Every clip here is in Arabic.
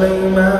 سليمان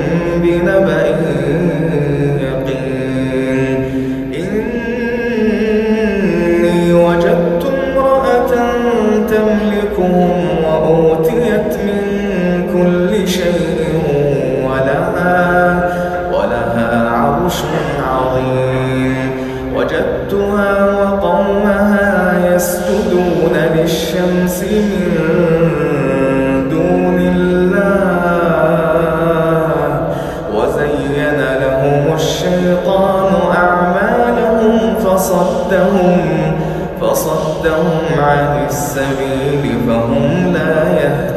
العرش العظيم وجدتها وقومها يسجدون للشمس من دون الله. وزين لهم الشيطان أعمالهم فصدهم فصدهم عن السبيل فهم لا يهتدون.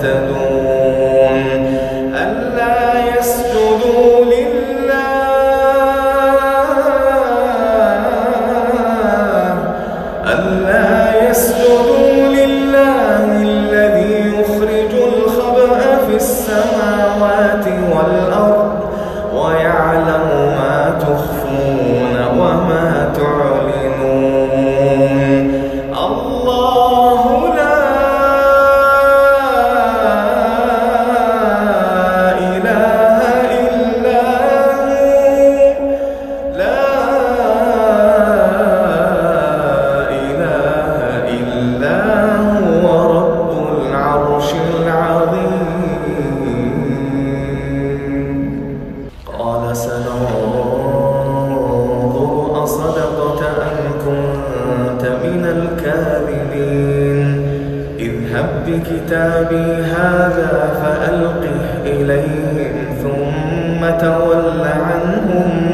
بكتابي هذا فألقه إليهم ثم تول عنهم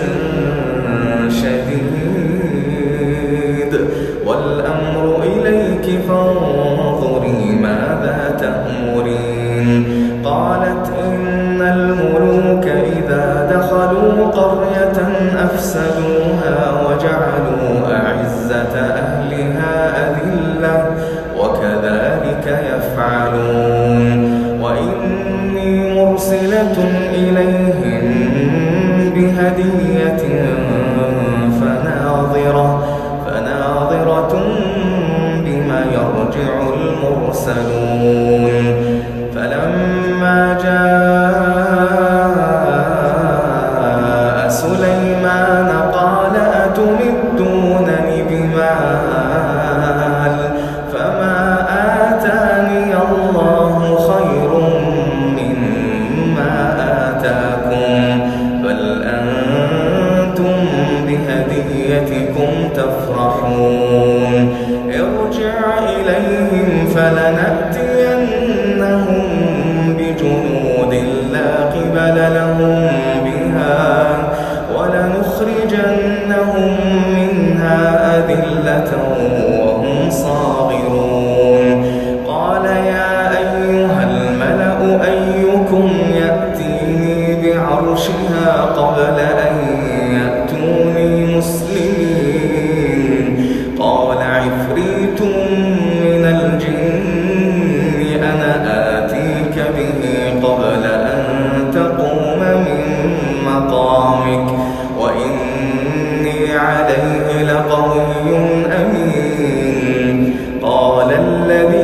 قال الذي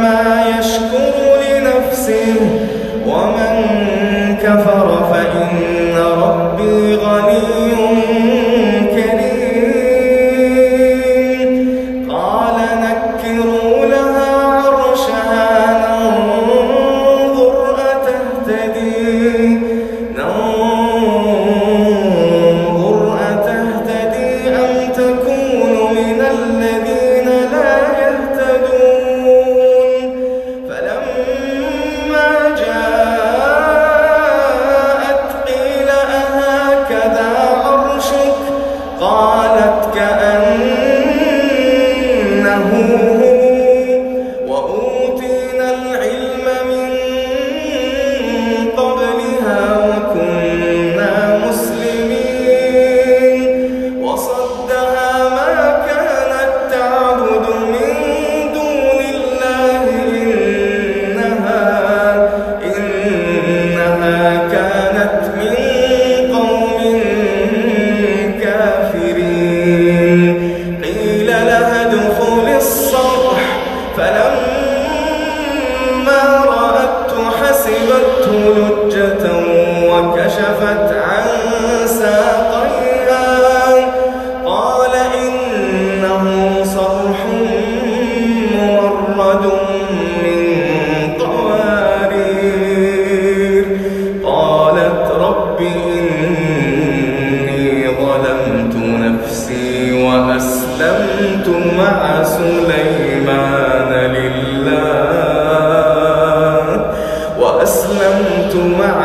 إنما يشكر لنفسه ومن كفر فإن ربي غني كافرين وكشفت عن ساقيها قال إنه صرح مورد من قوارير. قالت رب إني ظلمت نفسي وأسلمت مع سليمان لله. وأسلمت مع